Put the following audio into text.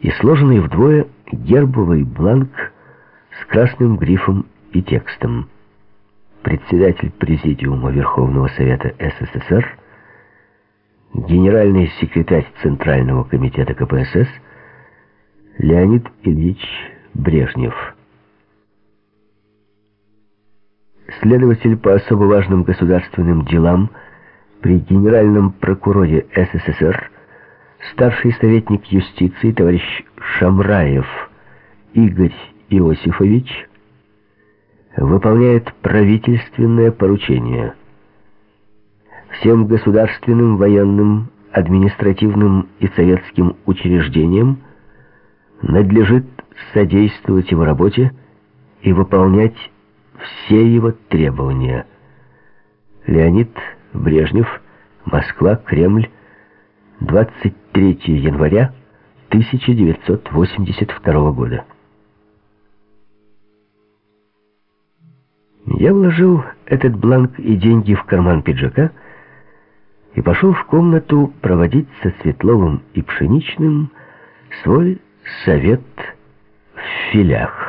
и сложенный вдвое гербовый бланк с красным грифом и текстом. Председатель Президиума Верховного Совета СССР, генеральный секретарь Центрального комитета КПСС Леонид Ильич Брежнев. Следователь по особо важным государственным делам при Генеральном прокуроре СССР старший советник юстиции товарищ Шамраев Игорь Иосифович выполняет правительственное поручение. Всем государственным, военным, административным и советским учреждениям надлежит содействовать его работе и выполнять все его требования. Леонид Брежнев, Москва, Кремль, 23 января 1982 года. Я вложил этот бланк и деньги в карман пиджака и пошел в комнату проводить со Светловым и Пшеничным свой совет в филях.